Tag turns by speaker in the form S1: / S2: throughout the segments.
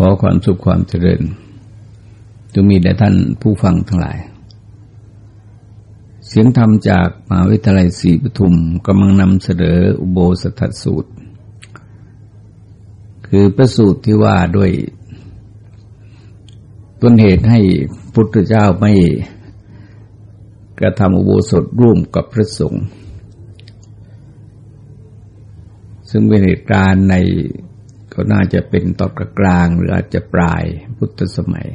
S1: ขอความสุขความเจริญจงมีแด่ท่านผู้ฟังทั้งหลาย เสียงธรรมจากมหาวิทยาลัยศรีปทุมกำลังนำเสนออุโบสถสูตร คือประสูตรที่ว่าด้วยต้นเหตุให้พุทธเจ้าไม่กระทำอุโบสถร่วมกับพระสงฆ์ซึ่งเป็นเหตุการณ์ใน ก็น่าจะเป็นตอนกลางหรืออาจจะปลายพุทธสมัย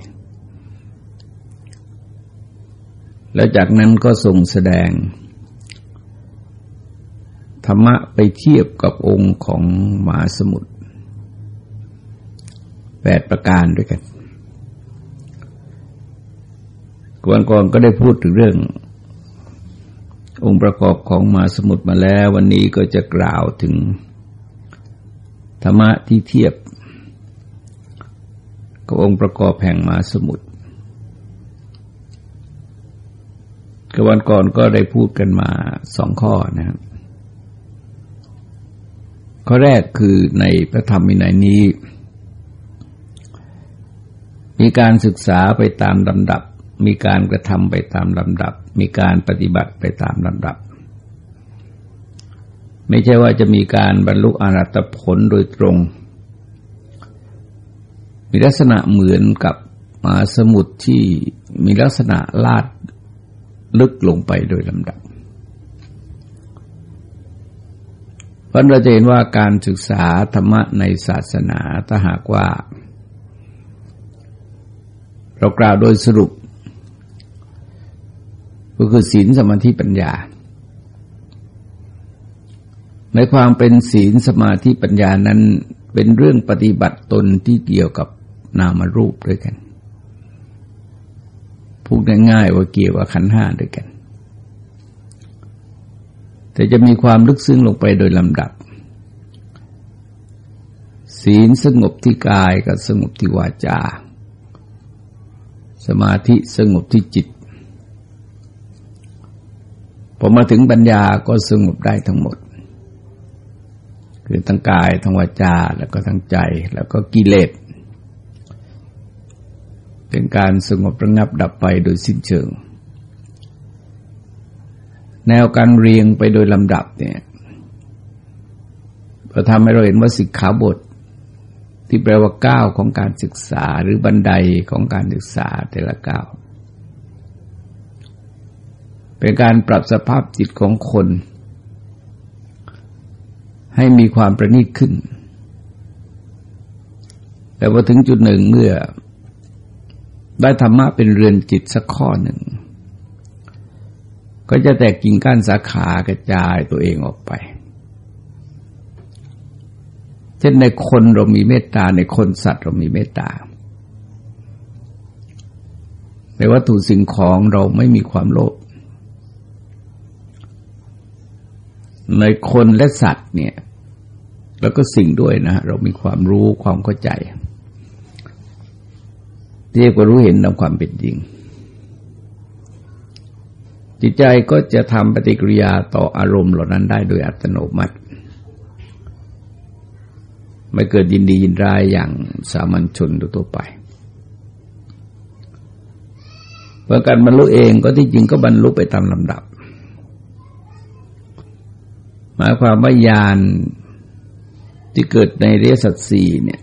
S1: แล้วจากนั้นก็ทรงแสดง ธรรมะไปเทียบกับองค์ของมหาสมุทรแปดประการด้วยกันก่อนก่อนก็ได้พูดถึงเรื่อง องค์ประกอบของมหาสมุทรมาแล้ว วันนี้ก็จะกล่าวถึง ธรรมะที่เทียบกับองค์ประกอบแห่งมาสมุทรกวันก่อนก็ได้พูดกันมาสองข้อนะครับ ข้อแรกคือในพระธรรมวินัยนี้ มีการศึกษาไปตามลำดับ มีการกระทำไปตามลำดับ มีการปฏิบัติไปตามลำดับ ไม่ใช่ว่าจะมีการบรรลุอรัตผลโดยตรง มีลักษณะเหมือนกับมาสมุทรที่มีลักษณะลาดลึกลงไปโดยลำดับเพราะเราจะเห็นว่าการศึกษาธรรมะในศาสนาถ้าหากว่า เรากล่าวโดยสรุป ก็คือศีลสมาธิปัญญา ในความเป็นศีลสมาธิปัญญานั้นเป็นเรื่องปฏิบัติตนที่เกี่ยวกับนามรูปด้วยกันพูดง่ายๆว่าเกี่ยวกับขันห้าด้วยกัน แต่จะมีความลึกซึ้งลงไปโดยลำดับ ศีลสงบที่กายกับสงบที่วาจา สมาธิสงบที่จิตพอมาถึงปัญญาก็สงบได้ทั้งหมด คือทั้งกายทั้งวาจาแล้วก็ทั้งใจ แล้วก็กิเลสเป็นการสงบระงับดับไปโดยสิ้นเชิง แนวการเรียงไปโดยลำดับเนี่ยเราทำให้เราเห็นว่าสิกขาบท ที่แปลว่าก้าวของการศึกษาหรือบันไดของการศึกษาแต่ละก้าวเป็นการปรับสภาพจิตของคน ให้มีความประณีตขึ้น แต่ว่าถึงจุดหนึ่งเมื่อ ได้ธรรมะเป็นเรือนจิตสักข้อหนึ่ง ก็จะแตกกิ่งก้านสาขากระจายตัวเองออกไป เช่นในคนเรามีเมตตาในคนสัตว์เรามีเมตตาในวัตถุสิ่งของเราไม่มีความโลภ ในคนและสัตว์เนี่ย แล้วก็สิ่งด้วยนะเรามีความรู้ความเข้าใจเรียกว่ารู้เห็นตามความเป็นจริง จิตใจก็จะทำปฏิกิริยาต่ออารมณ์เหล่านั้นได้โดยอัตโนมัติ ไม่เกิดยินดียินร้ายอย่างสามัญชนทั่วไปเพราะการบรรลุเองก็ที่จริงก็บรรลุไปตามลำดับ หมายความว่ายานที่เกิดในเรียสัตสีเนี่ย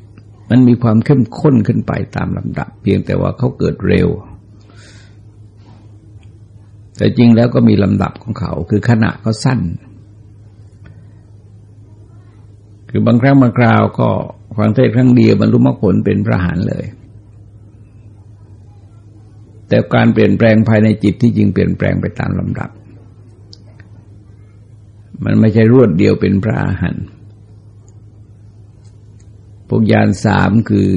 S1: มันมีความเข้มข้นขึ้นไปตามลำดับ เพียงแต่ว่าเขาเกิดเร็ว แต่จริงแล้วก็มีลำดับของเขา คือขณะเขาสั้น คือบางครั้งบางคราวก็ฟังเทศครั้งเดียวบรรลุมรรคผลเป็นพระหานเลย แต่การเปลี่ยนแปลงภายในจิตที่จริงเปลี่ยนแปลงไปตามลำดับ มันไม่ใช่รวดเดียวเป็นพระอาหารพวกยานสามคือ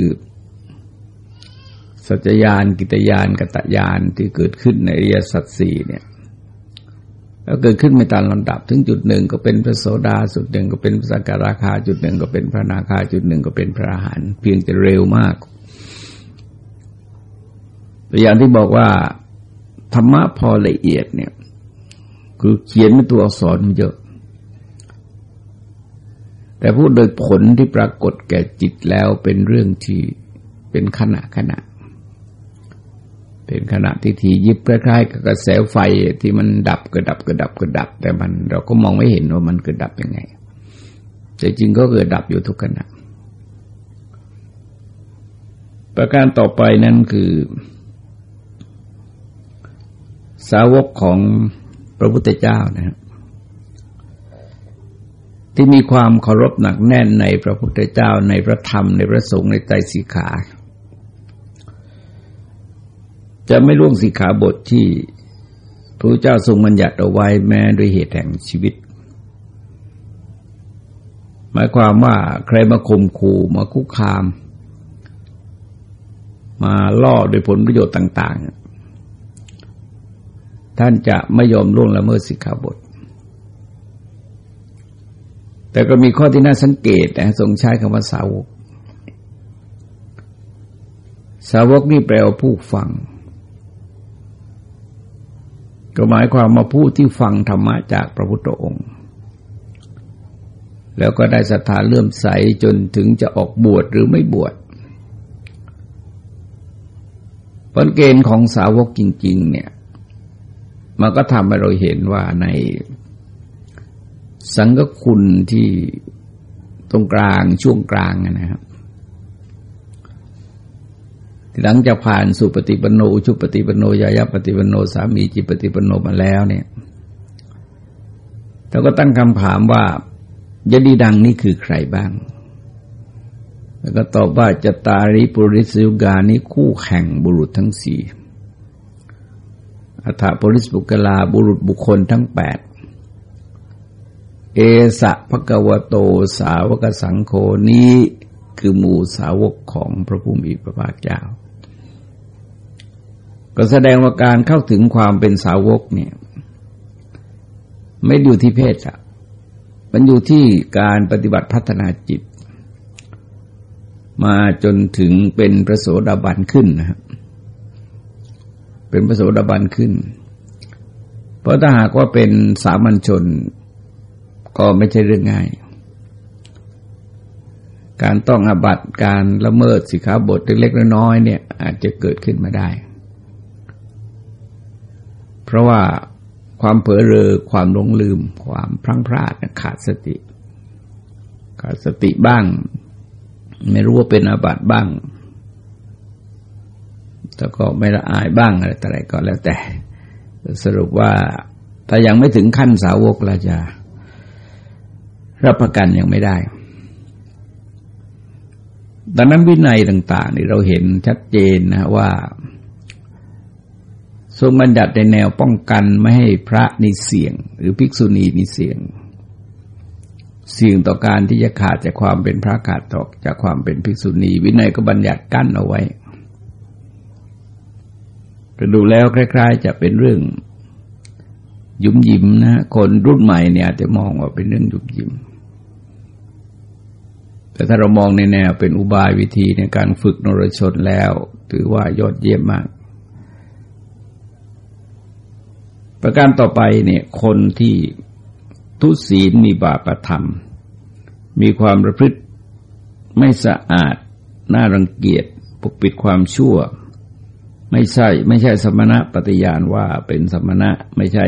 S1: สัจญานกิตยานกตยานที่เกิดขึ้นในอริยสัจสี่เนี่ยแล้วเกิดขึ้นไม่ตามลำดับถึงจุดหนึ่งก็เป็นพระโสดาจุดหนึ่งก็เป็นพระสกราคาจุดหนึ่งก็เป็นพระนาคาจุดหนึ่งก็เป็นพระอรหันต์เพียงแต่เร็วมากตัวอย่างที่บอกว่าธรรมะพอละเอียดเนี่ย คือเขียนเป็นตัวอักษรมันเยอะ แต่พูดโดยผลที่ปรากฏแก่จิตแล้วเป็นเรื่องที่เป็นขณะขณะ เป็นขณะที่ทียิบคล้ายๆกับกระแสไฟที่มันดับกระดับกระดับกระดับ แต่มันเราก็มองไม่เห็นว่ามันเกิดดับยังไง แต่จริงก็เกิดดับอยู่ทุกขณะ ประการต่อไปนั่นคือ สาวกของพระพุทธเจ้านะครับ ที่มีความเคารพหนักแน่นในพระพุทธเจ้าในพระธรรมในพระสงฆ์ในใจสีขา จะไม่ล่วงสีขาบทที่พระเจ้าทรงบัญญัติเอาไว้แม้ด้วยเหตุแห่งชีวิต หมายความว่าใครมาข่มขู่มาคุกคาม มาล่อโดยผลประโยชน์ต่าง ๆ ท่านจะไม่ยอมล่วงละเมิดสิกขาบท แต่ก็มีข้อที่น่าสังเกตนะทรงใช้คำว่าสาวก สาวกนี่แปลว่าผู้ฟัง ก็หมายความมาผู้ที่ฟังธรรมะจากพระพุทธองค์ แล้วก็ได้ศรัทธาเลื่อมใสจนถึงจะออกบวชหรือไม่บวชผลเกณฑ์ของสาวกจริง ๆ เนี่ย มันก็ทำให้เราเห็นว่าใน สังกคุณที่ตรงกลางช่วงกลางนะครับ หลังจากผ่านสุปฏิปโนอุชุปฏิปโนยายาปฏิปโนสามีจิปฏิปโนมาแล้วเนี่ยเราก็ตั้งคำถามว่ายดีดังนี่คือใครบ้าง แล้วก็ตอบว่าจตาริปุริสุกานี้คู่แข่งบุรุษทั้งสี่อัฐปุริสบุกลาบุรุษบุคคลทั้งแปด เอสะพะกวโตสาวกสังโฆนี้คือหมู่สาวกของพระผู้มีพระภาคเจ้า ก็แสดงว่าการเข้าถึงความเป็นสาวกเนี่ย ไม่อยู่ที่เพศอะมันอยู่ที่การปฏิบัติพัฒนาจิต มาจนถึงเป็นประโสดาบันขึ้นนะครับเป็นประโสดาบันขึ้น เพราะถ้าหากว่าเป็นสามัญชน ก็ไม่ใช่เรื่องง่าย การต้องอบัตการละเมิดสิขาบทเล็กๆน้อยๆเนี่ย อาจจะเกิดขึ้นมาได้ เพราะว่าความเผลอเรอความหลงลืม ความพลั้งพลาดขาดสติ ขาดสติบ้าง ไม่รู้ว่าเป็นอาบัตบ้างแต่ก็ไม่ละอายบ้างอะไรแต่อะไรก็แล้วแต่ สรุปว่าถ้ายังไม่ถึงขั้นสาวกเราจะ รับประกันยังไม่ได้ ดังนั้นวินัยต่าง ๆ นี่เราเห็นชัดเจนนะว่า ทรงบัญญัติในแนวป้องกันไม่ให้พระนี่เสี่ยง หรือภิกษุณีนี่เสี่ยง เสี่ยงต่อการที่จะขาดจากความเป็นพระขาดตกจากความเป็นภิกษุณี วินัยก็บัญญัติกั้นเอาไว้ก็ดูแล้วคล้าย ๆ จะเป็นเรื่องยุ่มยิ้มนะคนรุ่นใหม่เนี่ยจะมองว่าเป็นเรื่องยุ่มยิ้ม แต่ถ้าเรามองในแนวเป็นอุบายวิธีในการฝึกนรชนแล้ว ถือว่ายอดเยี่ยมมาก ประการต่อไปเนี่ยคนที่ทุศีลมีบาปธรรม มีความประพฤติไม่สะอาด น่ารังเกียจปกปิดความชั่ว ไม่ใช่ ไม่ใช่สมณะปฏิญาณว่าเป็นสมณะไม่ใช่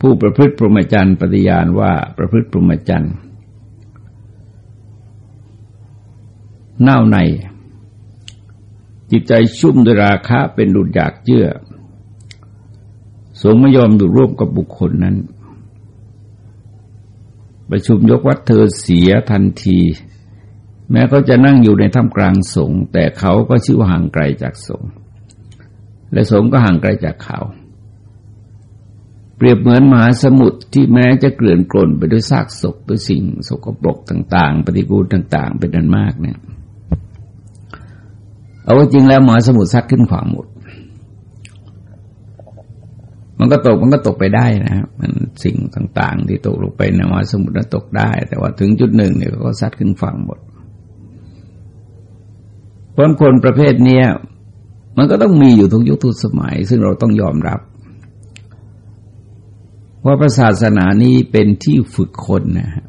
S1: ผู้ประพฤติพรหมจรรย์ปฏิญาณว่าประพฤติพรหมจรรย์ เน่าใน จิตใจชุ่มด้วยราคะเป็นดุจอยากเชื่อสงไม่ยอมอยู่ร่วมกับบุคคลนั้น ประชุมยกวัดเธอเสียทันที แม้เขาจะนั่งอยู่ในท่ามกลางสงแต่เขาก็ชื่อว่าห่างไกลจากสงและสงก็ห่างไกลจากเขา เปรียบเหมือนมหาสมุทรที่แม้จะเกลื่อนกล่นไปด้วยซากศพด้วยสิ่งสกปรกต่าง ๆ ปฏิกูลต่าง ๆ เป็นนันมากเนี่ย เอาว่าจริงแล้วหมอสมุทรซัดขึ้นฝั่งหมด มันก็ตกมันก็ตกไปได้นะมันสิ่งต่าง ๆ ที่ตกลงไปในมหาสมุทรนั้นตกได้ แต่ว่าถึงจุดหนึ่งเนี่ยก็ซัดขึ้นฝั่งหมดเพราะคนประเภทเนี้ยมันก็ต้องมีอยู่ทุกยุคทุกสมัย ซึ่งเราต้องยอมรับ ว่าศาสนานี้เป็นที่ฝึกคนนะฮะ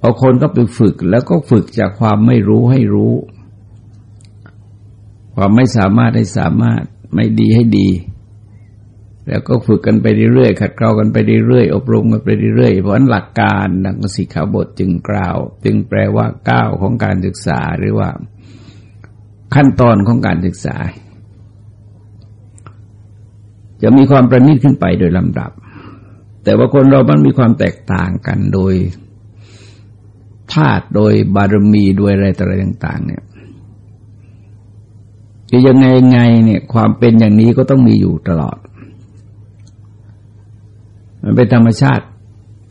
S1: เอาคนก็ไปฝึกแล้วก็ฝึกจากความไม่รู้ให้รู้ ความไม่สามารถให้สามารถไม่ดีให้ดี แล้วก็ฝึกกันไปเรื่อยๆขัดเกลากันไปเรื่อยๆอบรมกันไปเรื่อยๆเพราะนั้นหลักการดังสิกขาบทจึงกล่าว จึงแปลว่าก้าวของการศึกษาหรือว่า ขั้นตอนของการศึกษา จะมีความประณีตขึ้นไปโดยลำดับ แต่ว่าคนเรามันมีความแตกต่างกันโดยธาตุโดยบารมีด้วยอะไรต่ออะไรต่าง ๆ เนี่ย จะยังไงไงเนี่ยความเป็นอย่างนี้ก็ต้องมีอยู่ตลอด มันเป็นธรรมชาติ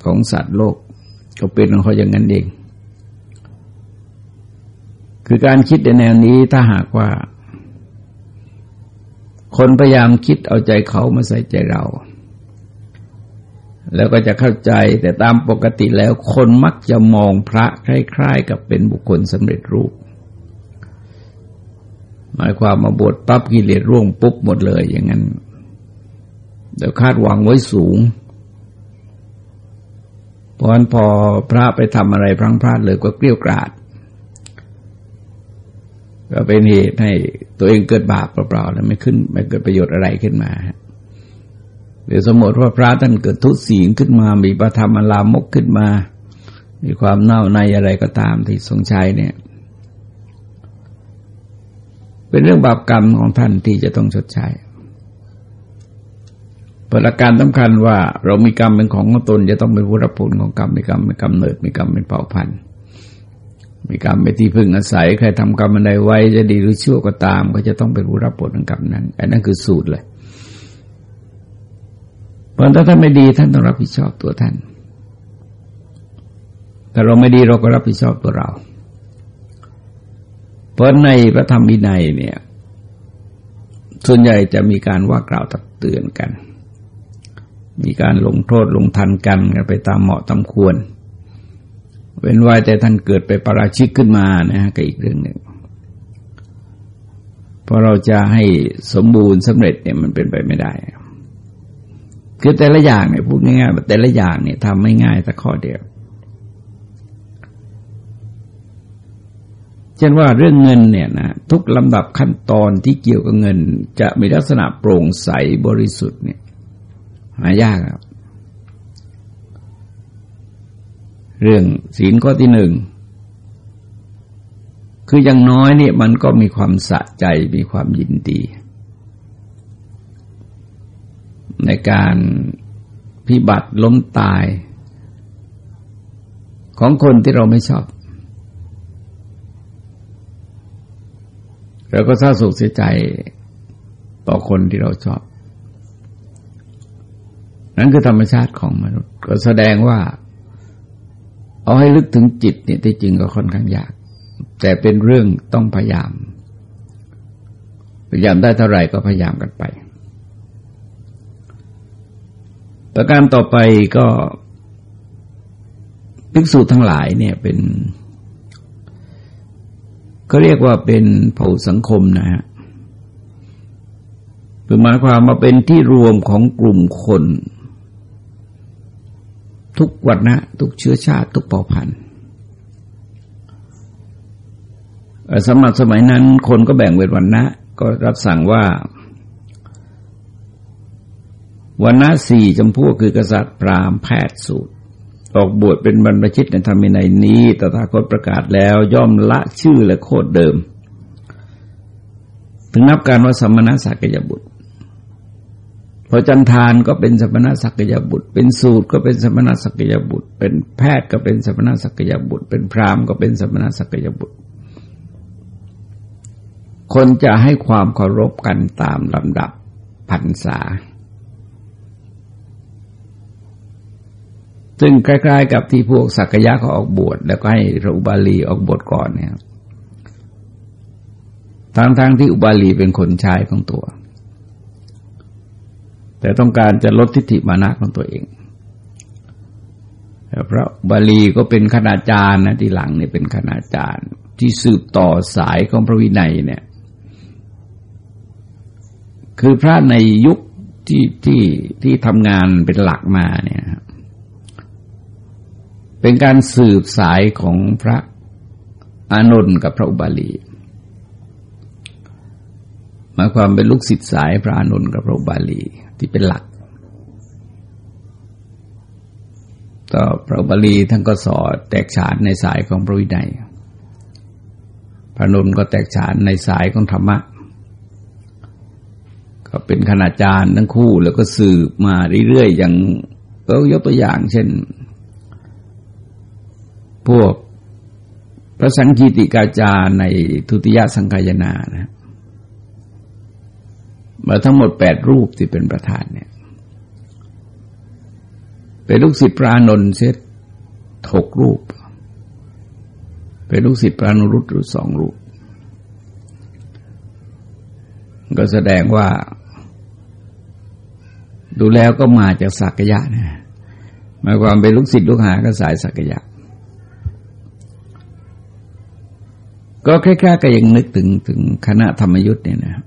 S1: ของสัตว์โลก ก็เป็นของเขาอย่างนั้นเอง คือการคิดในแนวนี้ถ้าหากว่า คนพยายามคิดเอาใจเขามาใส่ใจเรา แล้วก็จะเข้าใจแต่ตามปกติแล้วคนมักจะมองพระคล้าย ๆ กับเป็นบุคคลสำเร็จรูป หมายความมาบทปั๊บกิเลสร่วงปุ๊บหมดเลยอย่างนั้นเดี๋ยวคาดหวังไว้สูง เพราะนั้นพอพระไปทำอะไรพลังพลาดเลยก็เกลี้ยกราด ก็เป็นเหตุให้ตัวเองเกิดบาปเปล่าๆแล้วไม่ขึ้น ไม่เกิดประโยชน์อะไรขึ้นมาหรือสมมติว่าพระท่านเกิดทุศีลขึ้นมา มีประธรรมลามกขึ้นมา มีความเน่าในอะไรก็ตามที่ทรงใช้เนี่ย เป็นเรื่องบาปกรรมของท่านที่จะต้องชดใช้ประการสำคัญว่าเรามีกรรมเป็นของของตน จะต้องเป็นผู้รับผลของกรรมมีกรรมเป็นกรรมเนิดมีกรรมเป็นเผ่าพันธุ์มีกรรมเป็นที่พึ่งอาศัยใครทำกรรมอะไรไว้จะดีหรือชั่วก็ตาม ก็จะต้องเป็นผู้รับผลของกรรมนั้นอันนั้นคือสูตรเลยเพราะถ้าท่านไม่ดีท่านต้องรับผิดชอบตัวท่าน แต่เราไม่ดีเราก็รับผิดชอบตัวเรา เพราะในพระธรรมวินัยเนี่ย ส่วนใหญ่จะมีการว่ากล่าวตักเตือนกัน มีการลงโทษลงทันกันกันไปตามเหมาะตามควร เว้นไว้แต่ท่านเกิดไปประราชิกขึ้นมานะฮะก็อีกเรื่องหนึ่งพอเราจะให้สมบูรณ์สำเร็จเนี่ยมันเป็นไปไม่ได้ คือแต่ละอย่างเนี่ยพูดง่ายๆแต่ละอย่างเนี่ยทำไม่ง่ายแต่ข้อเดียว เช่นว่าเรื่องเงินเนี่ยนะทุกลำดับขั้นตอนที่เกี่ยวกับเงิน จะมีลักษณะโปร่งใสบริสุทธิ์เนี่ยหายากครับ เรื่องศีลข้อที่หนึ่งคืออย่างน้อยเนี่ยมันก็มีความสะใจมีความยินดี ในการพิบัติล้มตาย ของคนที่เราไม่ชอบ เราก็เศร้าโศกเสียใจต่อคนที่เราชอบ นั่นคือธรรมชาติของมนุษย์ ก็แสดงว่า เอาให้ลึกถึงจิตเนี่ยที่จริงก็ค่อนข้างยาก แต่เป็นเรื่องต้องพยายาม พยายามได้เท่าไหร่ก็พยายามกันไป ประการต่อไปก็ภิกษุทั้งหลายเนี่ยเป็น ก็เรียกว่าเป็นเผ่าสังคมนะฮะคือหมายความมาเป็นที่รวมของกลุ่มคน ทุกวัฒนะทุกเชื้อชาติทุกเผ่าพันธุ์สมัยสมัยนั้นคนก็แบ่งเป็นวันนะก็รับสั่งว่าวันนะสี่จำพวกคือกษัตริย์ พราหมณ์แพทย์สูตร ออกบวชเป็นบรรพชิตในธรรมินัยนี้ตถาคตประกาศแล้วย่อมละชื่อและโคดเดิม ถึงนับการว่าสมณสักยบุตร พอจันทานก็เป็นสมณสักยบุตร เป็นสูตรก็เป็นสมณสักยบุตร เป็นแพทย์ก็เป็นสมณสักยบุตร เป็นพราหมณ์ก็เป็นสมณสักยบุตร คนจะให้ความเคารพกันตามลำดับพรรษา ซึ่งใกล้ๆกับที่พวกสักยะเขาออกบวชแล้วก็ให้พระอุบาลีออกบวชก่อนเนี่ยทั้งๆทที่อุบาลีเป็นคนชายของตัว แต่ต้องการจะลดทิฏฐิมานะของตัวเองพระบาลีก็เป็นคณาจารย์นะที่หลังเนี่ยเป็นคณาจารย์ ที่สืบต่อสายของพระวินัยเนี่ย คือพระในยุคที่ที่ที่ทำงานเป็นหลักมาเนี่ย เป็นการสืบสายของพระอานนท์กับพระอุบาลีหมายความเป็นลูกศิษย์สายพระอานนท์กับพระอุบาลีที่เป็นหลัก ต่อพระอุบาลีท่านก็สอนแตกฉานในสายของพระวินัยพระนนท์ก็แตกฉานในสายของธรรมะก็เป็นคณาจารย์ทั้งคู่แล้วก็สืบมาเรื่อยๆอย่างก็ยกตัวอย่าง เช่น พวกพระสังคีติกาจารในทุติยสังกายนานะมาทั้งหมดแปดรูปที่เป็นประธานเนี่ยเป็นลูกศิษย์พระนนท์เสร็จหกรูป เป็นลูกศิษย์พระนุรุตหรือสองรูป ก็แสดงว่า ดูแล้วก็มาจากสักยะนะหมายความเป็นลูกศิษย์ลูกหาก็สายสักยะ ก็คล้ายๆก็ยังนึกถึงถึงคณะธรรมยุทธ์เนี่ยนะครับ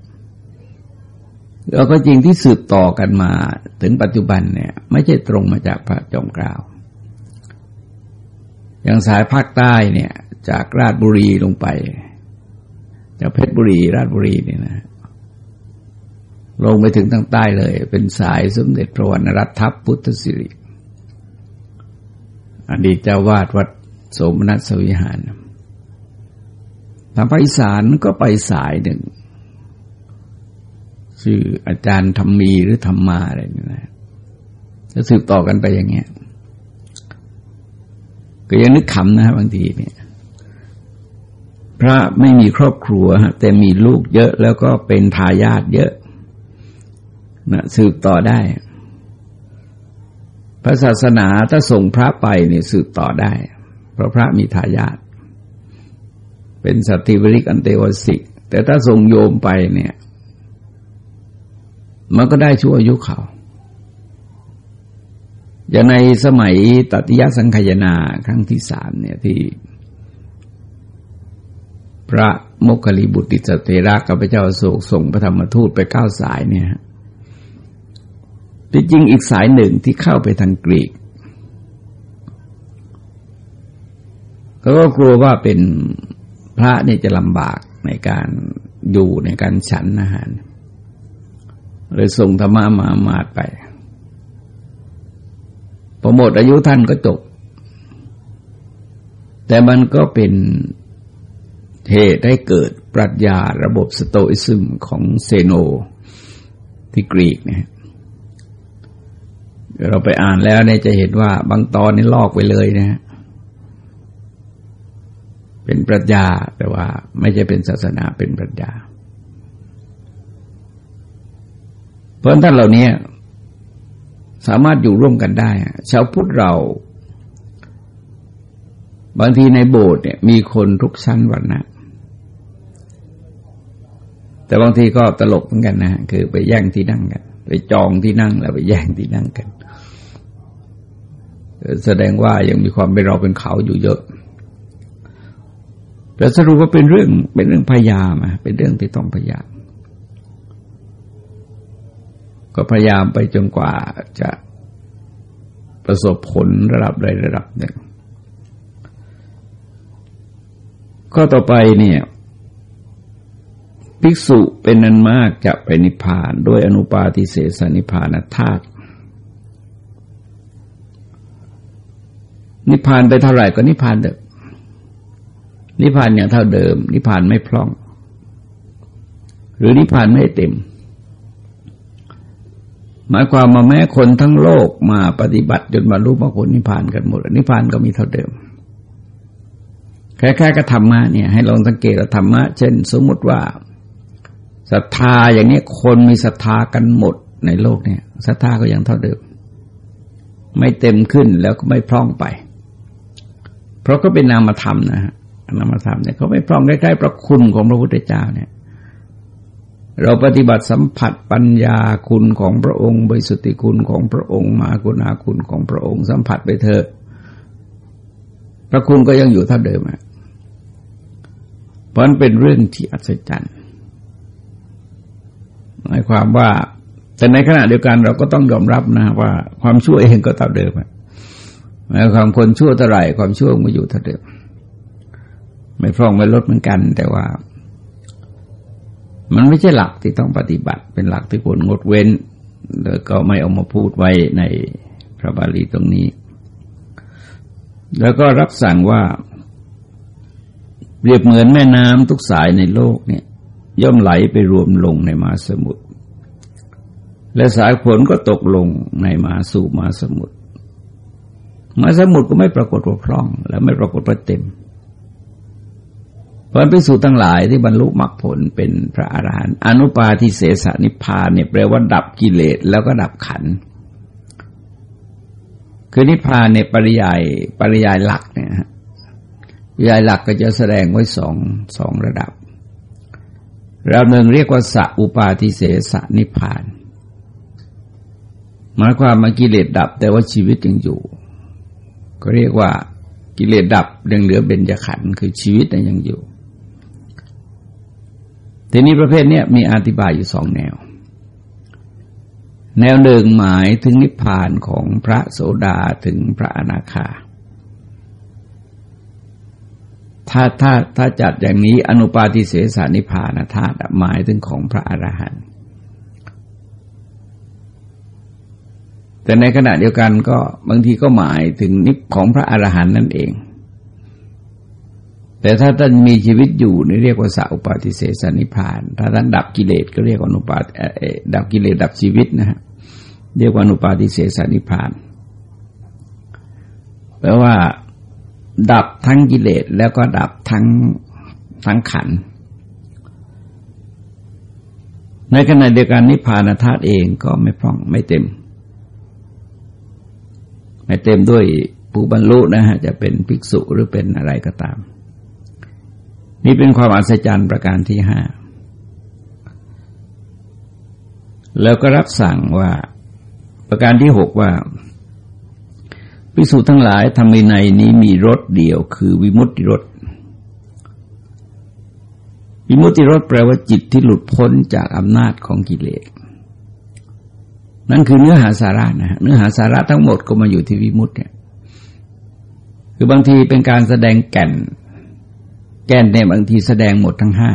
S1: แล้วก็จริงที่สืบต่อกันมาถึงปัจจุบันเนี่ย ไม่ใช่ตรงมาจากพระจอมเกล้าอย่างสายภาคใต้เนี่ย จากราชบุรีลงไป จากเพชรบุรี ราชบุรีเนี่ยนะลงไปถึงทางใต้เลย เป็นสายสมเด็จพระวรรณรัตทัพพุทธสิริอดีตเจ้าวาดวัดโสมนัสสวิหาร ทางภาคอีสานก็ไปสายหนึ่งชื่ออาจารย์ธรรมีหรือธรรมาอะไรนี่นะจะสืบต่อกันไปอย่างเงี้ย ก็ยังนึกขำนะบางทีเนี่ย พระไม่มีครอบครัวแต่มีลูกเยอะแล้วก็เป็นทายาทเยอะนะสืบต่อได้ พระศาสนาถ้าส่งพระไปเนี่ยสืบต่อได้ เพราะพระมีทายาท เป็นสัตติวริกอันเตวสิก แต่ถ้าส่งโยมไปเนี่ย มันก็ได้ชั่วอายุเขา อย่างในสมัยตัติยสังขยนาครั้งที่สามเนี่ยที่ พระโมคคิลิบุตริสเตระกับพระเจ้าโศกส่งพระธรรมทูตไปเก้าสายเนี่ยที่จริงอีกสายหนึ่งที่เข้าไปทางกรีกเขาก็กลัวว่าเป็น พระเนี่ยจะลำบากในการอยู่ในการฉันอาหาร เลยส่งธรรมะมามาดไปพอหมดอายุท่านก็จบ แต่มันก็เป็นเหตุให้เกิดปรัชญาระบบสโตอิซึมของเซโนที่กรีกเนี่ยเราไปอ่านแล้วเนี่ยจะเห็นว่าบางตอนนี่ลอกไปเลยนะฮะ เป็นปรัชญาแต่ว่าไม่ใช่เป็นศาสนาเป็นปรัชญา เพราะท่านเหล่านี้สามารถอยู่ร่วมกันได้ ชาวพุทธเรา บางทีในโบสถ์เนี่ยมีคนทุกชั้นวันนะแต่บางทีก็ตลกเหมือนกันนะคือไปแย่งที่นั่งกัน ไปจองที่นั่งแล้วไปแย่งที่นั่งกัน แสดงว่ายังมีความเป็นเราเป็นเขาอยู่เยอะ แต่สรุปว่าเป็นเรื่องเป็นเรื่องพยายามเป็นเรื่องที่ต้องพยายามก็พยายามไปจนกว่าจะประสบผลระดับใดระดับหนึ่งข้อต่อไปเนี่ยภิกษุเป็นนันมากจะไปนิพพานด้วยอนุปาทิเสสนิพพานธาตุนิพพานไปเท่าไหร่ก็นิพพานเดิม นิพพานอย่างเท่าเดิม นิพพานไม่พร่อง หรือนิพพานไม่เต็ม หมายความมาแม้คนทั้งโลกมาปฏิบัติจนบรรลุมรรคผลนิพพานกันหมด นิพพานก็มีเท่าเดิมคล้ายๆกับธรรมะเนี่ยให้ลองสังเกตธรรมะเช่น สมมติว่าศรัทธาอย่างนี้คนมีศรัทธากันหมดในโลกเนี่ยศรัทธาก็ยังเท่าเดิม ไม่เต็มขึ้นแล้วก็ไม่พร่องไป เพราะก็เป็นนามธรรมนะฮะ นามธรรมเนี่ยเขาไม่พร่องใกล้ๆประคุณของพระพุทธเจ้าเนี่ย เราปฏิบัติสัมผัสปัญญาคุณของพระองค์บริสุทธิคุณของพระองค์มากุณาคุณของพระองค์ สัมผัสไปเถอะพระคุณก็ยังอยู่เท่าเดิมเพราะนั้นเป็นเรื่องที่อัศจรรย์หมายความว่า แต่ในขณะเดียวกันเราก็ต้องยอมรับนะว่า ความชั่วเองก็เท่าเดิมหมายความคนชั่วเท่าไหร่ความชั่วมันอยู่เท่าเดิม ไม่พร่องไม่ลดเหมือนกัน แต่ว่า มันไม่ใช่หลักที่ต้องปฏิบัติ เป็นหลักที่ควรงดเว้นแล้วก็ไม่เอามาพูดไว้ในพระบาลีตรงนี้ แล้วก็รับสั่งว่าเรียบเหมือนแม่น้ำทุกสายในโลกเนี่ย ย่อมไหลไปรวมลงในมหาสมุทรและสายฝนก็ตกลงในมหาสู่มหาสมุทรมหาสมุทรก็ไม่ปรากฏว่าพร่อง และไม่ปรากฏว่าเต็ม พระภิกษุทั้งหลายที่บรรลุมรรคผลเป็นพระอรหันต์อนุปาทิเสสนิพานเนี่ยแปลว่าดับกิเลสแล้วก็ดับขัน คือนิพพานในปริยายปริยายหลักเนี่ยปริยายหลักก็จะแสดงไว้สองสองระดับระดับหนึ่งเรียกว่าสัอุปาทิเสสนิพาน หมายความมากิเลสดับ แต่ว่าชีวิตยังอยู่ ก็เรียกว่ากิเลสดับยังเหลือเบญจขันธ์คือชีวิตยังอยู่ ทีนี้ประเภทนี้มีอธิบายอยู่สองแนว แนวหนึ่งหมายถึงนิพพานของพระโสดาถึงพระอนาคาถ้าถ้าถ้าจัดอย่างนี้อนุปาทิเสสานิพานธาตุหมายถึงของพระอรหันต์แต่ในขณะเดียวกันก็บางทีก็หมายถึงนิพของพระอรหันต์นั่นเอง แต่ถ้าท่านมีชีวิตอยู่นี่เรียกว่าสัพปาติเสสนิพาน ถ้าท่านดับกิเลสก็เรียกว่านุปาดับกิเลสดับชีวิตนะฮะเรียกว่านุปาติเสสนิพาน แปลว่า ดับทั้งกิเลสแล้วก็ดับทั้งทั้งขัน ในขณะเดียวกันนิพพานธาตุเองก็ไม่พร่องไม่เต็ม ไม่เต็มด้วยผู้บรรลุนะฮะจะเป็นภิกษุหรือเป็นอะไรก็ตาม นี่เป็นความอัศจรรย์ประการที่ห้า แล้วก็รับสั่งว่า ประการที่หกว่าพิสูจน์ทั้งหลายทำในนี้มีรถเดียวคือวิมุตติรถวิมุตติรถแปลว่าจิตที่หลุดพ้นจากอำนาจของกิเลส นั่นคือเนื้อหาสาระนะเนื้อหาสาระทั้งหมดก็มาอยู่ที่วิมุตติเนี่ยคือบางทีเป็นการแสดงแก่น แกนเนี่ยบางทีแสดงหมดทั้งห้า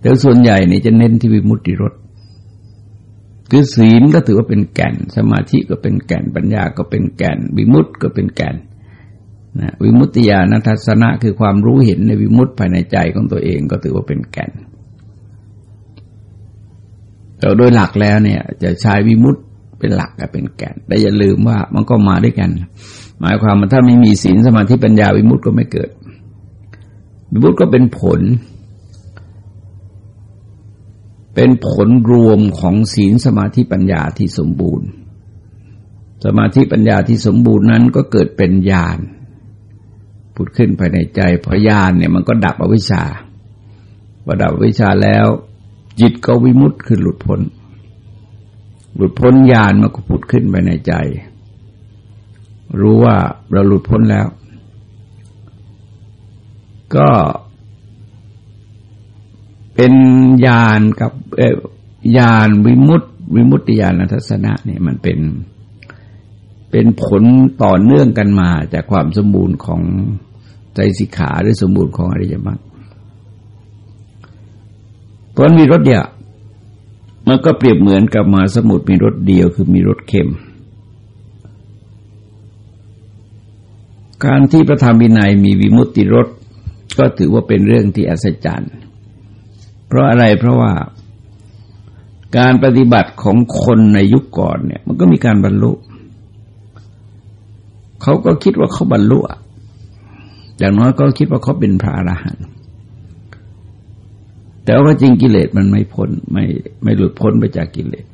S1: แต่ส่วนใหญ่เนี่ยจะเน้นที่วิมุตติรสคือศีลก็ถือว่าเป็นแก่น สมาธิก็เป็นแก่นปัญญาก็เป็นแก่น วิมุตติก็เป็นแก่นนะวิมุตติญาณทัศนะคือความรู้เห็นในวิมุตติภายในใจของตัวเองก็ถือว่าเป็นแก่นแต่โดยหลักแล้วเนี่ย จะใช้วิมุตติเป็นหลักกับเป็นแก่น แต่อย่าลืมว่ามันก็มาด้วยกัน หมายความว่าถ้าไม่มีศีลสมาธิปัญญาวิมุตติก็ไม่เกิด วิมุตก็เป็นผล เป็นผลรวมของศีลสมาธิปัญญาที่สมบูรณ์ สมาธิปัญญาที่สมบูรณ์นั้นก็เกิดเป็นญาณผุดขึ้นภายในใจพอญาณเนี่ยมันก็ดับอวิชชาพอดับอวิชชาแล้ว จิตก็วิมุตต์คือหลุดพ้น หลุดพ้นญาณมันก็ผุดขึ้นภายในใจ รู้ว่าเราหลุดพ้นแล้ว ก็เป็นญาณกับญาณวิมุตติ วิมุตติญาณทัศนะเนี่ยมันเป็นเป็นผลต่อเนื่องกันมาจากความสมบูรณ์ของใจสิกขาหรือสมบูรณ์ของอริยมรรคตอนมีรถเดียวมันก็เปรียบเหมือนกับมาสมุทรมีรถเดียวคือมีรถเข็ม การที่พระธรรมวินัยมีวิมุตติรถ ก็ถือว่าเป็นเรื่องที่อัศจรรย์เพราะอะไรเพราะว่าการปฏิบัติของคนในยุคก่อนเนี่ย มันก็มีการบรรลุเขาก็คิดว่าเขาบรรลุอย่างน้อยก็คิดว่าเขาเป็นพระอรหันต์แต่ว่าจริงกิเลสมันไม่พ้นไม่ไม่หลุดพ้นไปจากกิเลส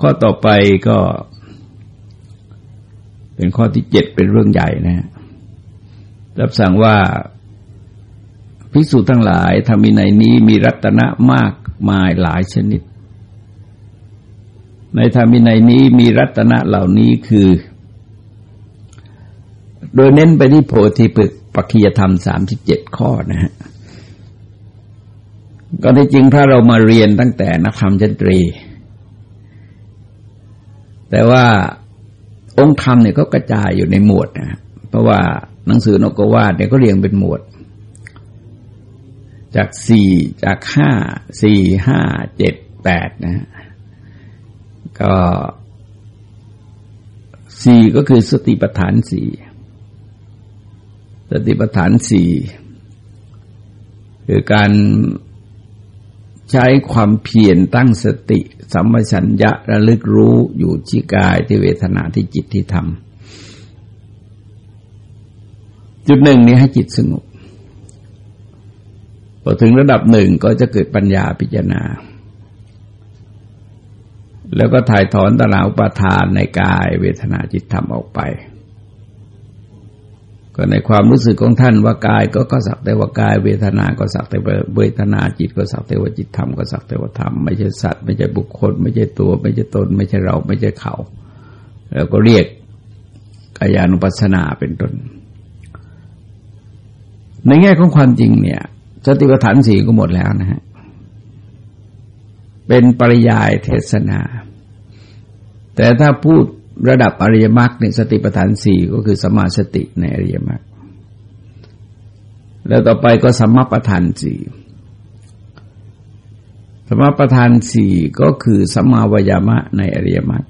S1: ข้อต่อไปก็ เป็นข้อที่เจ็ดเป็นเรื่องใหญ่นะฮะ รับสั่งว่าภิกษุทั้งหลายธรรมินัยนี้มีรัตนะมากมายหลายชนิด ในธรรมินัยนี้มีรัตนะเหล่านี้คือ โดยเน้นไปที่โพธิปึกปัจคียธรรมสามสิบเจ็ดข้อนะฮะก็ที่จริงถ้าเรามาเรียนตั้งแต่นักธรรมจันตรี แต่ว่าองค์ธรรมเนี่ยก็กระจายอยู่ในหมวดนะเพราะว่า หนังสือนกกวาดเนี่ยก็เรียงเป็นหมวด จากสี่จากห้าสี่ห้าเจ็ดแปดนะฮะก็สี่ก็คือสติปัฏฐานสี่สติปัฏฐานสี่คือการใช้ความเพียรตั้งสติ สัมปชัญญะระลึกรู้อยู่ที่กายที่เวทนาที่จิตที่ธรรม จุดหนึ่งนี้ให้จิตสงบพอถึงระดับหนึ่งก็จะเกิดปัญญาพิจารณา แล้วก็ถ่ายถอนตนาอุปาทานในกายเวทนาจิตธรรมออกไป ก็ในความรู้สึกของท่านว่ากายก็ก็สักแต่ว่ากาย เวทนาก็สักแต่เวทนาจิตก็สักแต่ว่าจิตธรรมก็สักแต่ว่าธรรมไม่ใช่สัตว์ไม่ใช่บุคคล ไม่ใช่ตัว ไม่ใช่ตน ไม่ใช่เราไม่ใช่เขา แล้วก็เรียกกายานุปัสสนาเป็นต้น ในแง่ของความจริงเนี่ยสติปัฏฐานสี่ก็หมดแล้วนะฮะเป็นปริยายเทศนา แต่ถ้าพูดระดับอริยมรรคในสติปัฏฐานสี่ก็คือสมาสติในอริยมรรคแล้วต่อไปก็สมปัฏฐานสี่สมปัฏฐานสี่ก็คือสมาวยามะในอริยมรรค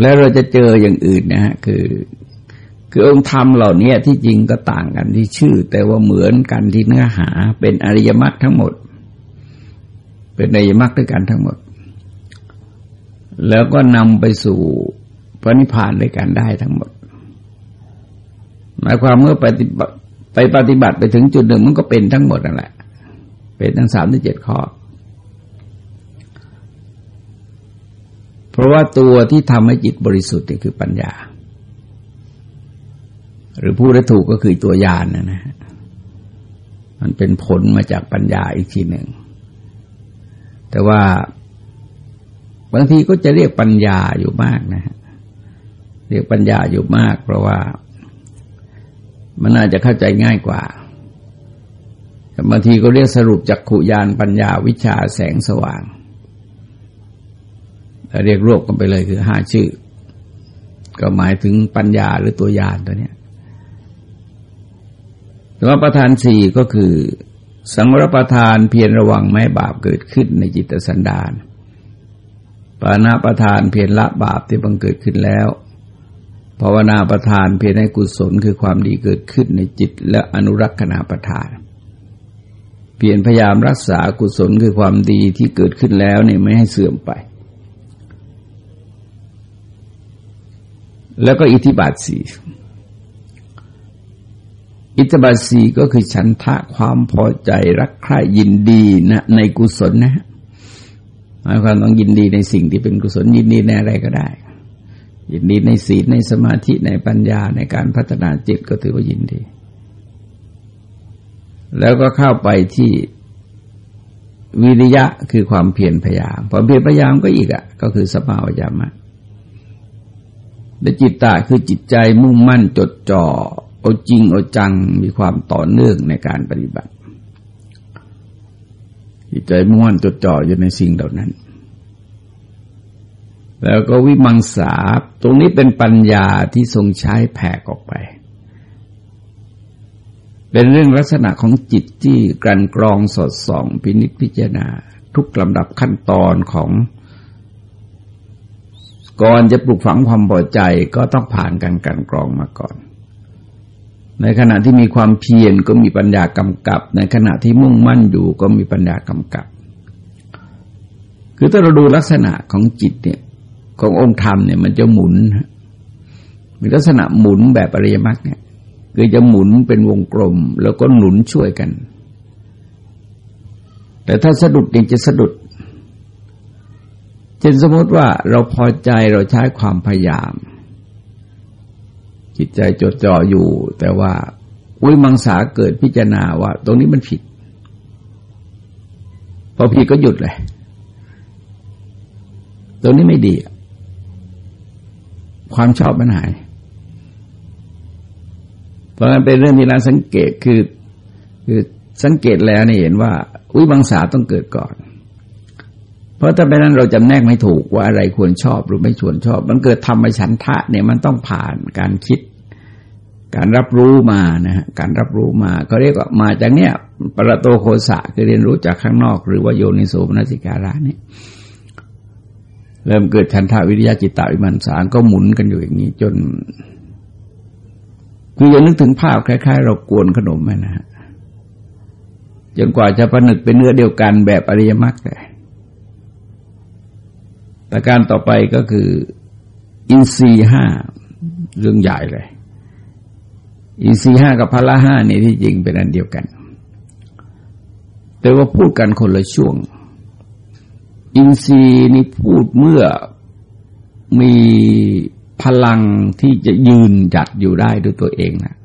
S1: แล้วเราจะเจออย่างอื่นนะฮะคือ คือองค์ธรรมเหล่านี้ที่จริงก็ต่างกันที่ชื่อ แต่ว่าเหมือนกันที่เนื้อหา เป็นอริยมรรคทั้งหมด เป็นอริยมรรคด้วยกันทั้งหมด แล้วก็นำไปสู่พระนิพพานด้วยกันได้ทั้งหมด หมายความเมื่อปฏิบัติไปปฏิบัติไปถึงจุดหนึ่งมันก็เป็นทั้งหมดนั่นแหละ เป็นทั้งสามที่เจ็ดข้อ เพราะว่าตัวที่ทำให้จิตบริสุทธิ์นี่คือปัญญา หรือพูดได้ถูกก็คือตัวยานนะนะมันเป็นผลมาจากปัญญาอีกทีหนึ่ง แต่ว่าบางทีก็จะเรียกปัญญาอยู่มากนะฮะเรียกปัญญาอยู่มาก เพราะว่ามันน่าจะเข้าใจง่ายกว่าบางทีก็เรียกสรุปจากขุยานปัญญาวิชาแสงสว่างเรียกรวบกันไปเลยคือห้าชื่อ ก็หมายถึงปัญญาหรือตัวยานตัวเนี้ย สมประทานสี่ก็คือ สังวรประทานเพียรระวังไม่บาปเกิดขึ้นในจิตสันดานปานาประทานเพียรละบาปที่บังเกิดขึ้นแล้วภาวนาประทานเพียรให้กุศลคือความดีเกิดขึ้นในจิต และอนุรักษณาประทานเปลี่ยนพยายามรักษากุศลคือความดีที่เกิดขึ้นแล้วเนี่ยไม่ให้เสื่อมไป แล้วก็อิทธิบาทสี่ อิทบาสีก็คือฉันทะความพอใจรักใคร่ยินดีนะในกุศลนะหมายความต้องยินดีในสิ่งที่เป็นกุศลยินดีในอะไรก็ได้ ยินดีในศีลในสมาธิในปัญญาในการพัฒนาจิตก็ถือว่ายินดี แล้วก็เข้าไปที่วิริยะคือความเพียรพยายามความเพียรพยายามก็อีกอะ่ะ ก็คือสมาวิยามะและจิตตาคือจิตใจมุ่งมั่นจดจ่อ เอาจริงเอาจังมีความต่อเนื่องในการปฏิบัติจิตใจม้วนจดจ่ออยู่ในสิ่งเหล่านั้น แล้วก็วิมังสาตรงนี้เป็นปัญญาที่ทรงใช้แผ่ออกไป เป็นเรื่องลักษณะของจิตที่กลั่นกรองสดส่อง พินิจพิจารณา ทุกลำดับขั้นตอนของก่อนจะปลุกฝังความพอใจก็ต้องผ่านการกันกรองมาก่อน ในขณะที่มีความเพียรก็มีปัญญากำกับ ในขณะที่มุ่งมั่นอยู่ก็มีปัญญากำกับ คือถ้าเราดูลักษณะของจิตเนี่ยขององค์ธรรมเนี่ยมันจะหมุนมีลักษณะหมุนแบบปริยมรรคเนี่ยคือจะหมุนเป็นวงกลม แล้วก็หนุนช่วยกัน แต่ถ้าสะดุดเนี่ยจะสะดุดเช่นสมมติว่าเราพอใจเราใช้ความพยายาม จิตใจจดจ่ออยู่ แต่ว่าวิมังสาเกิดพิจารณาว่า ตรงนี้มันผิด พอผิดก็หยุดเลย ตรงนี้ไม่ดี ความชอบมันหาย เพราะนั้นเป็นเรื่องที่เราสังเกตคือ คือสังเกตแล้วนี่เห็นว่าวิมังสาต้องเกิดก่อนเพราะถ้าไม่นั้นเราจำแนกไม่ถูกว่าอะไรควรชอบหรือไม่ควรชอบ มันเกิดธรรมฉันทะเนี่ยมันต้องผ่านการคิด การรับรู้มานะฮะการรับรู้มาก็เรียกว่ามาจากเนี้ยปรโตโคสะคือเรียนรู้จากข้างนอก หรือว่าโยนิโสมนสิการะเนี่ยเริ่มเกิดฉันทาวิริยะจิตตวิมันสารก็หมุนกันอยู่อย่างนี้จน คืออย่านึกถึงภาพคล้าย ๆ เรากวนขนมนะฮะจนกว่าจะประนึกเป็นเนื้อเดียวกันแบบอริยมรรคเลยแต่การต่อไปก็คือ อินทรีห้าเรื่องใหญ่เลย อินทรีห้ากับพละห้านี่ที่จริงเป็นอันเดียวกัน แต่ว่าพูดกันคนละช่วง อินทรีย์นี่พูดเมื่อมีพลังที่จะยืนจัดอยู่ได้ด้วยตัวเองนะ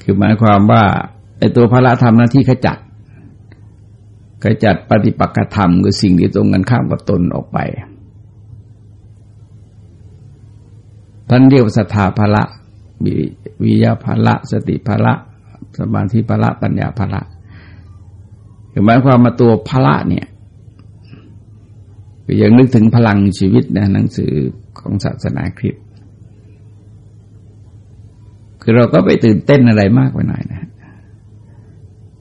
S1: คือหมายความว่าไอ้ตัวพระธรรมหน้าที่ขจัดขจัดปฏิปักษธรรมคือสิ่งที่ตรงกันข้ามกับตนออกไปท่านเรียกว่าสถาภละ วิยาภละ สติภละ สมาธิภละ ปัญญาภละคือหมายความมาตัวภละเนี่ยคือยังนึกถึงพลังชีวิตนะหนังสือของศาสนาคริสต์คือเราก็ไปตื่นเต้นอะไรมากไปหน่อยนะ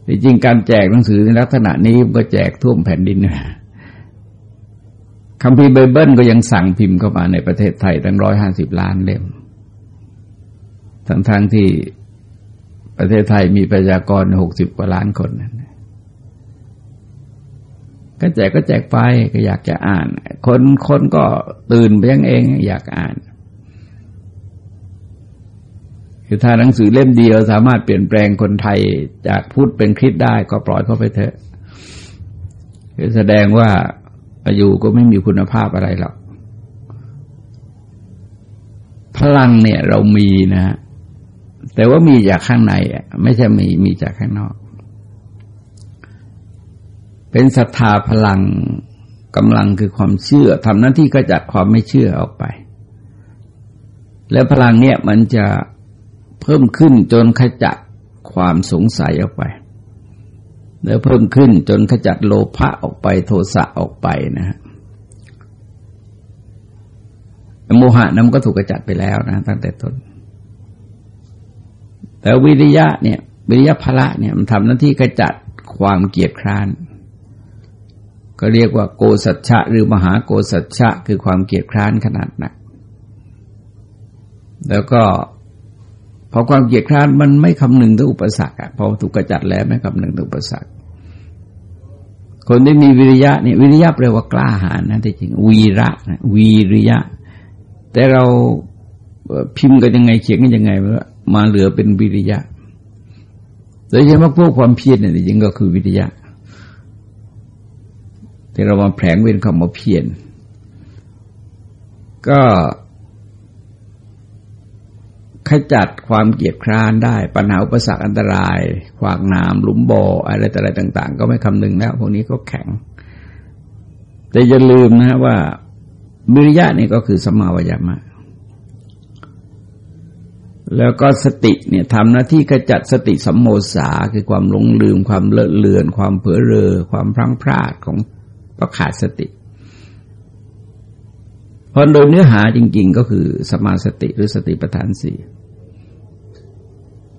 S1: จริงการแจกหนังสือในลักษณะนี้ก็แจกท่วมแผ่นดินนะคำพีไบเบิลก็ยังสั่งพิมพ์เข้ามาในประเทศไทยตั้งร้อยห้าสิบล้านเล่ม ทั้งทางที่ประเทศไทยมีประชากรหกสิบกว่าล้านคนก็แจกก็แจกไปก็อยากจะอ่าน คนคนก็ตื่นไปยังเอง อยากอ่านคือถ้าหนังสือเล่มเดียวสามารถเปลี่ยนแปลงคนไทยจากพูดเป็นคริสได้ก็ปล่อยเข้าไปเถอะคือแสดงว่าอายุก็ไม่มีคุณภาพอะไรหรอกพลังเนี่ยเรามีนะ แต่ว่ามีจากข้างในอะไม่ใช่มีมีจากข้างนอก เป็นศรัทธาพลังกำลังคือความเชื่อทำหน้าที่ก็จัดความไม่เชื่อออกไป แล้วพลังเนี่ยมันจะเพิ่มขึ้นจนขจัดความสงสัยออกไป แล้วเพิ่มขึ้นจนขจัดโลภะออกไปโทสะออกไปนะฮะโมหะนั้นก็ถูกกระจัดไปแล้วนะ ตั้งแต่ต้น แต่วิริยะเนี่ย วิริยะพละเนี่ยมันทำหน้าที่กระจัดความเกียดคร้าน ก็เรียกว่าโกสัจฉะหรือมหาโกสัจฉะคือความเกียดคร้านขนาดหนัก แล้วก็พอความเกียดคร้านมันไม่คำนึงถึงอุปสรรคอะพอถูกกระจัดแล้วไม่คำนึงถึงอุปสรรคคนที่มีวิริยะเนี่ยวิริยะแปลว่ากล้าหาญนะที่จริงวีระนะวีริยะ แต่เราพิมพ์กันยังไงเขียนกันยังไงม มาเหลือเป็นวิริยะโดยเฉพาะพวกความเพียรเนี่ยจริงก็คือวิริยะแต่เรามาแผลงเว้นคำว่าเพียรก็ขจัดความเกียดคร้านได้ ปัญหาอุปสรรคอันตรายขวางน้ำหลุมบ่ออะไรต่ออะไรต่าง ๆ ก็ไม่คำนึงแล้ว พวกนี้ก็แข็ง แต่อย่าลืมนะว่าวิริยะนี่ก็คือสมาวยามะ แล้วก็สติเนี่ยทำหน้าที่ขจัดสติสัมโมสาคือความหลงลืม ความเลอะเลือน ความเผลอเรอ ความพลั้งพลาดของก็ขาดสติพราะโดยเนื้อหาจริง ๆ ก็คือสมาสติหรือสติปัฏฐานสี่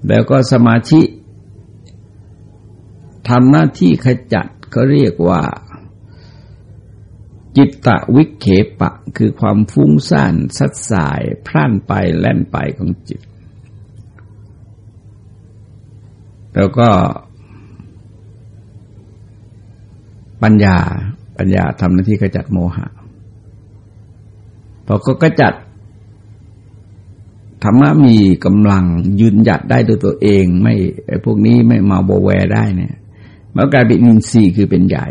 S1: แล้วก็สมาธิทำหน้าที่ขจัดก็เรียกว่า จิตตะวิเขปะ คือความฟุ้งซ่าน สัดสาย พร่านไปแล่นไปของจิต แล้วก็ ปัญญาปัญญาทำหน้าที่ขจัดโมหะพอก็กระจัดธรรมะมีกำลังยืนหยัดได้ด้วยตัวเอง ไม่ไอ้พวกนี้ไม่มาโบแวได้เนี่ยมันกลายเป็นอินทรีย์คือเป็นใหญ่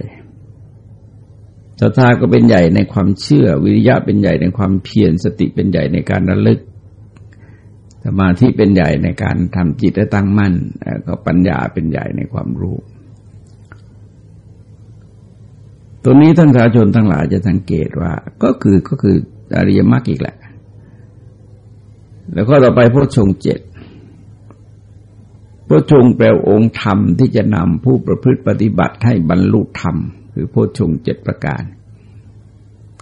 S1: ศรัทธาก็เป็นใหญ่ในความเชื่อ วิริยะเป็นใหญ่ในความเพียรสติเป็นใหญ่ในการระลึก สมาธิเป็นใหญ่ในการทำจิตให้ตั้งมั่นก็ปัญญาเป็นใหญ่ในความรู้ตัวนี้ท่านสาชนทั้งหลายจะสังเกตว่า ก็คือก็คืออริยมรรคอีกแหละ แล้วก็ต่อไปพระชงเจ็ดพระชงแปลองค์ธรรมที่จะนำผู้ประพฤติปฏิบัติให้บรรลุธรรม คือโพชฌงเจ็ดประการ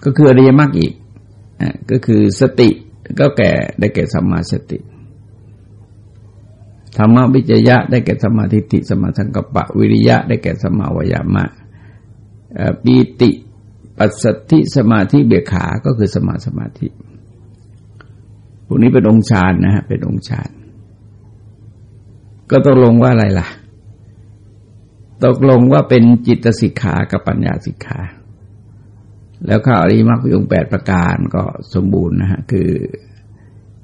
S1: ก็คืออริยมรรคอีกก็คือสติก็แก่ได้แก่สัมมาสติ ธรรมวิจยะได้แก่สมาธิิสมาสังกปะ วิริยะได้แก่สมาวยามะปีติปัสสติสมาธิเบียขา ก็คือสมาสมาธิพวกนี้เป็นองค์ฌานนะฮะเป็นองค์ฌานก็ตกลงว่าอะไรล่ะ ตกลงว่าเป็นจิตสิกขากับปัญญาสิกขาแล้วข้าอริมักวิองแปดประการก็สมบูรณ์นะฮะคือ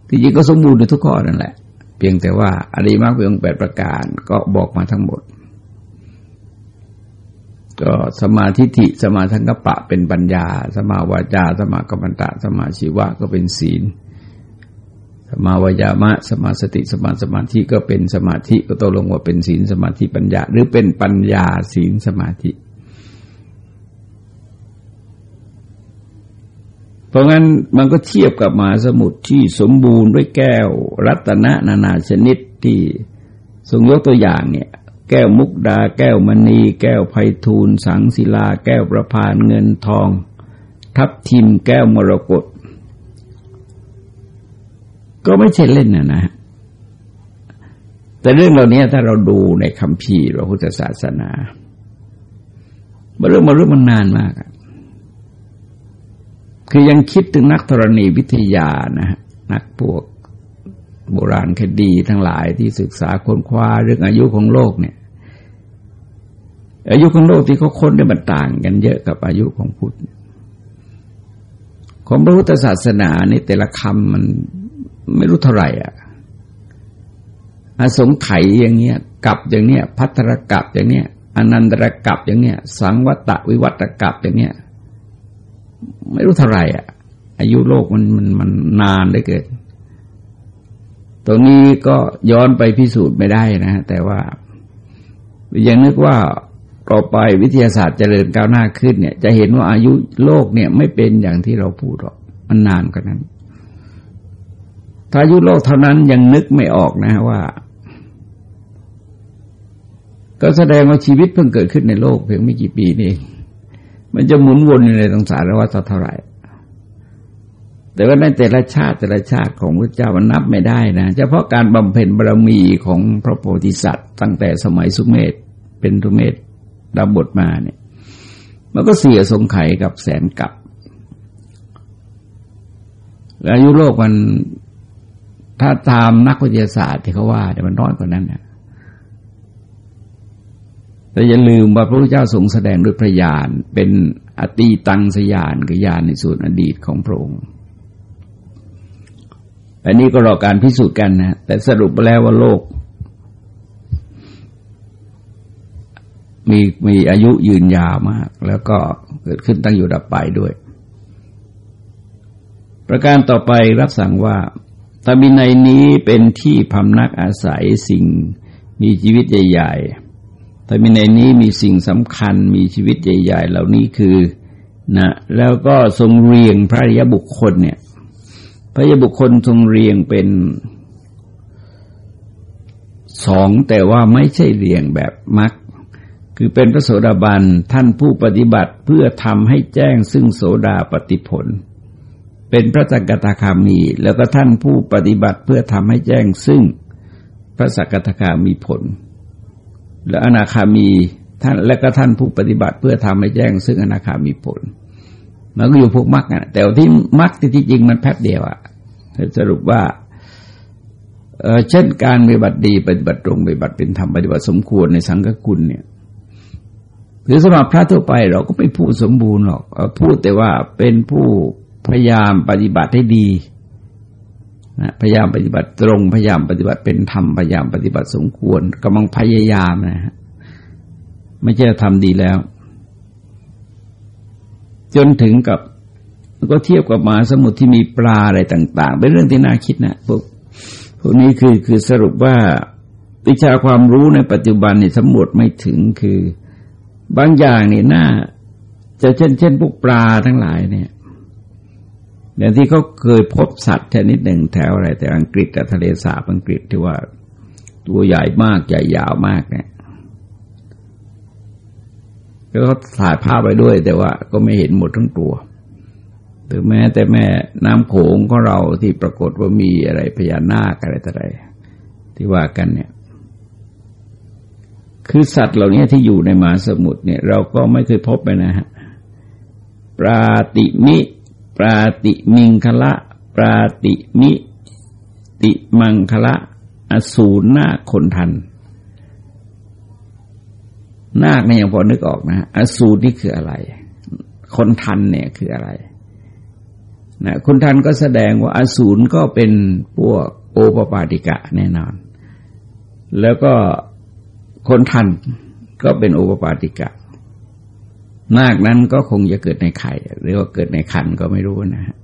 S1: ที่จริงก็สมบูรณ์ในทุกข้อนั่นแหละ เพียงแต่ว่าอริมักวิองแปดประการก็บอกมาทั้งหมด ก็สมาธิิสมาทังกปะเป็นปัญญา สมาวาจา สมากรรมตะ สมาชีวะก็เป็นศีล สมาวายามะ สมาสติ สมาสมาธิก็เป็นสมาธิก็ตกลงว่าเป็นศีลสมาธิปัญญา หรือเป็นปัญญาศีลสมาธิ เพราะงั้นมันก็เทียบกับมหาสมุทรที่สมบูรณ์ด้วยแก้ว รัตนะนานาชนิดที่ทรงยกตัวอย่างเนี่ย แก้วมุกดา แก้วมณี แก้วไพฑูรย์สังศิลา แก้วประพานเงินทอง ทับทิมแก้วมรกตก็ไม่ใช่เล่นนะนะแต่เรื่องเหล่านี้ถ้าเราดูในคำพีพระพุทธศาสนาเรื่องมาเรื่องมันนานมาก คือยังคิดถึงนักธรณีวิทยานะนักพวกโบราณคดีทั้งหลายที่ศึกษาค้นคว้าเรื่องอายุของโลกเนี่ย อายุของโลกที่เขาค้นได้มันต่างกันเยอะกับอายุของพุทธ ของพระพุทธศาสนานี่แต่ละคำมันไม่รู้เท่าไหร่อะอสงไขยอย่างเงี้ยกับอย่างเนี้ยพัทรกับอย่างเนี้ยอนันตรกับอย่างเนี้ยสังวัตวิวัตกับอย่างเนี้ย ไม่รู้เท่าไหร่อะ อายุโลกมันมันมันนานได้เกิด ตรงนี้ก็ย้อนไปพิสูจน์ไม่ได้นะ แต่ว่ายังนึกว่าต่อไปวิทยาศาสตร์เจริญก้าวหน้าขึ้นเนี่ย จะเห็นว่าอายุโลกเนี่ย ไม่เป็นอย่างที่เราพูดหรอกมันนานกว่านั้น ถ้ายุโลกเท่านั้นยังนึกไม่ออกนะว่า ก็แสดงว่าชีวิตเพิ่งเกิดขึ้นในโลกเพียงไม่กี่ปีนี่ มันจะหมุนวนอยู่ในสงสารว่าเท่าไหร่ แต่ว่าในแต่ละชาติแต่ละชาติของพระเจ้ามันนับไม่ได้นะ เฉพาะการบำเพ็ญบารมีของพระโพธิสัตว์ ตั้งแต่สมัยสุเมธเป็นสุเมธดาบทมาเนี่ย มันก็เสียสงไข่กับแสนกับอายุโลกมันถ้าตามนักวิทยาศาสตร์ที่เขาว่าแต่มันน้อยกว่านั้นนะ แต่อย่าลืมว่าพระพุทธเจ้าทรงแสดงด้วยพระญาณเป็นอตีตังสยานคือญาณในส่วนอดีตของพระองค์อันนี้ก็รอการพิสูจน์กันนะแต่สรุปไปแล้วว่าโลก มีมีอายุยืนยาวมาก แล้วก็เกิดขึ้นตั้งอยู่ดับไปด้วย ประการต่อไปรับสั่งว่าธรรมินัยนี้เป็นที่พำนักอาศัยสิ่งมีชีวิตใหญ่ ๆ ธรรมินัยนี้มีสิ่งสำคัญมีชีวิตใหญ่ ๆ เหล่านี้คือนะแล้วก็ทรงเรียงพระยบุคคลเนี่ย พระยบุคคลทรงเรียงเป็นสองแต่ว่าไม่ใช่เรียงแบบมักคือเป็นพระโสดาบันท่านผู้ปฏิบัติเพื่อทำให้แจ้งซึ่งโสดาปฏิผล เป็นพระสักกตาคามี แล้วก็ท่านผู้ปฏิบัติเพื่อทำให้แจ้งซึ่งพระสักกตาคามีผล และอนาคามีท่านและก็ท่านผู้ปฏิบัติเพื่อทำให้แจ้ง ซึ่งอนาคามีผล มันก็อยู่พวกมรรคนะแต่ที่มรรคที่จริงมันแป๊บเดียวอะสรุปว่าเช่นการปฏิบัติดีปฏิบัติตรงปฏิบัติเป็นธรรมปฏิบัติสมควรในสังฆคุณเนี่ยหรือสำหรับพระทั่วไปเราก็ไม่พูดสมบูรณ์หรอกพูดแต่ว่าเป็นผู้พยายามปฏิบัติให้ดี นะพยายามปฏิบัติตรง พยายามปฏิบัติเป็นธรรม พยายามปฏิบัติสมควรกำลังพยายามนะฮะไม่ใช่ทำดีแล้ว จนถึงกับก็เทียบกับมหาสมุทรที่มีปลาอะไรต่าง ๆ เป็นเรื่องที่น่าคิดนะพวกพวกนี้คือคือสรุปว่าวิชาความรู้ในปัจจุบันนี่สมบูรณ์ไม่ถึงคือบางอย่างนี่น่า จะเช่น เช่นพวกปลาทั้งหลายเนี่ย อย่างที่เขาเคยพบสัตว์ชนิดหนึ่งแถวอะไร แต่อังกฤษกับทะเลสาบอังกฤษที่ว่าตัวใหญ่มากใหญ่ยาวมากเนี่ยก็เขาถ่ายภาพไปด้วย แต่ว่าก็ไม่เห็นหมดทั้งตัวหรือแม้แต่แม่น้ำโขงของเราที่ปรากฏว่ามีอะไรพญานาคอะไรต่ออะไรที่ว่ากันเนี่ย คือสัตว์เหล่านี้ที่อยู่ในมหาสมุทรเนี่ย เราก็ไม่เคยพบไปนะฮะปราติมิ ปราติมิงคละ ปราติมิติมังคละ อสูรนาคนทัน นาคเนี่ยยังพอนึกออกนะอสูรนี่คืออะไร คนทันเนี่ยคืออะไรนะคนทันก็แสดงว่าอสูรก็เป็นพวกโอปปาติกะแน่นอน แล้วก็คนทันก็เป็นโอปปาติกะ นาคนั้นก็คงจะเกิดในไข่หรือว่าเกิดในคันก็ไม่รู้นะฮะ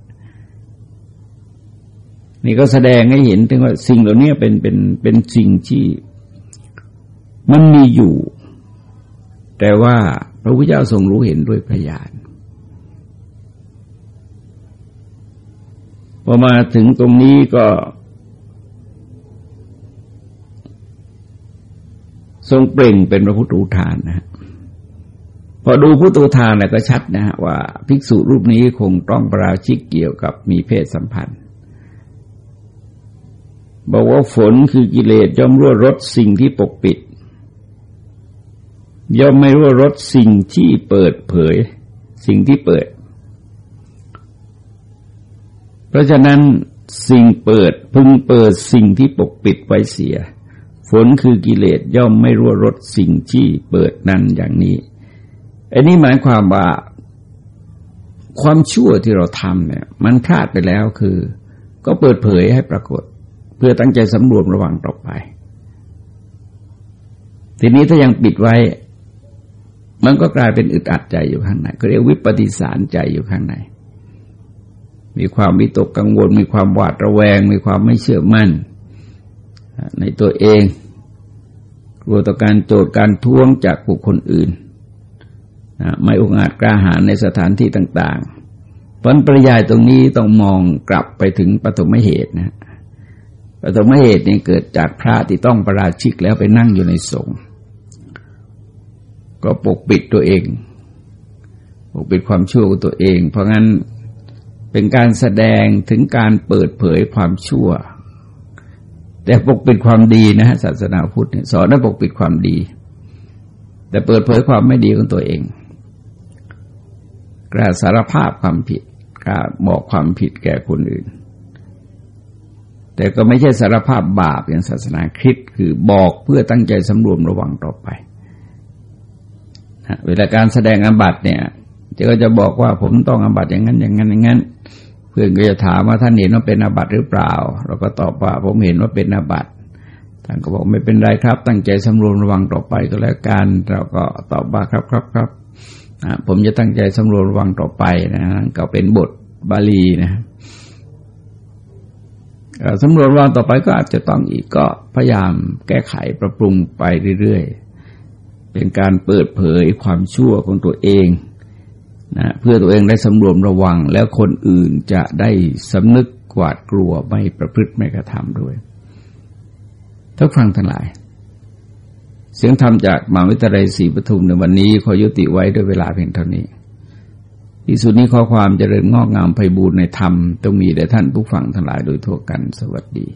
S1: นี่ก็แสดงให้เห็นถึงว่าสิ่งเหล่านี้เป็นเป็นเป็นสิ่งที่มันมีอยู่ แต่ว่าพระพุทธเจ้าทรงรู้เห็นด้วยพยานพอมาถึงตรงนี้ก็ ทรงเปล่งเป็นพระพุทธูทานนะฮะ พอดูพุทธูทานแล้วก็ชัดนะฮะว่าภิกษุรูปนี้คงต้องประราชิกเกี่ยวกับมีเพศสัมพันธ์ บอกว่าฝนคือกิเลสย่อมรั่วรดสิ่งที่ปกปิด ย่อมไม่รั่วรดสิ่งที่เปิดเผย สิ่งที่เปิด เพราะฉะนั้นสิ่งเปิดพึงเปิดสิ่งที่ปกปิดไว้เสีย ฝนคือกิเลสย่อมไม่รั่วรดสิ่งที่เปิดนั้นอย่างนี้ อันนี้หมายความว่าความชั่วที่เราทำเนี่ย มันพลาดไปแล้วคือ ก็เปิดเผยให้ปรากฏ เพื่อตั้งใจสำรวมระวังต่อไป ทีนี้ถ้ายังปิดไว้ มันก็กลายเป็นอึดอัดใจอยู่ข้างในก็เรียกวิปฏิสารใจอยู่ข้างใน มีความวิตกกังวล มีความหวาดระแวง มีความไม่เชื่อมั่น ในตัวเองกลัวต่อการโจทย์การท้วงจากบุคคลอื่น ไม่องอาจกล้าหาญในสถานที่ต่างๆผลปริยายตรงนี้ต้องมองกลับไปถึงปฐมเหตุนะปฐมเหตุนี่เกิดจากพระที่ต้องประราชิกแล้วไปนั่งอยู่ในสงฆ์ก็ปกปิดตัวเอง ปกปิดความชั่วของตัวเอง เพราะงั้นเป็นการแสดงถึงการเปิดเผยความชั่ว แต่ปกปิดความดีนะฮะศาสนาพุทธสอนให้ปกปิดความดี แต่เปิดเผยความไม่ดีของตัวเอง กล้าสารภาพความผิดกล้าบอกความผิดแก่คนอื่น แต่ก็ไม่ใช่สารภาพบาปอย่างศาสนาคริสต์คือบอกเพื่อตั้งใจสำรวมระวังต่อไปเวลาการแสดงอบัตเนี่ยก็จะบอกว่าผมต้องอบัตอย่างนั้นอย่างนั้นอย่างนั้น เพื่อนก็จะถามว่าท่านเห็นว่าเป็นอาบัตหรือเปล่า เราก็ตอบว่าผมเห็นว่าเป็นอาบัตท่านก็บอกไม่เป็นไรครับ ตั้งใจสำรวมระวังต่อไปก็แล้วกันเราก็ตอบว่าครับครับครับ ผมจะตั้งใจสำรวมระวังต่อไปนะก็เป็นบทบาลีนะสำรวจระวังต่อไปก็อาจจะต้องอีกก็พยายามแก้ไขปรับปรุงไปเรื่อยๆ เป็นการเปิดเผยความชั่วของตัวเองนะเพื่อตัวเองได้สำรวมระวัง แล้วคนอื่นจะได้สำนึกกวาดกลัวไม่ประพฤติไม่กระทำด้วยทุกฟังทั้งหลาย เสียงธรรมจากมหาวิทยาลัยศรีปทุมในวันนี้ขอยุติไว้ด้วยเวลาเพียงเท่านี้ที่สุดนี้ข้อความจเจริญงอกงามไพบูรณ์ในธรรมต้องมีแด่ท่านผู้ฟังทั้งหลายโดยทั่วกันสวัสดี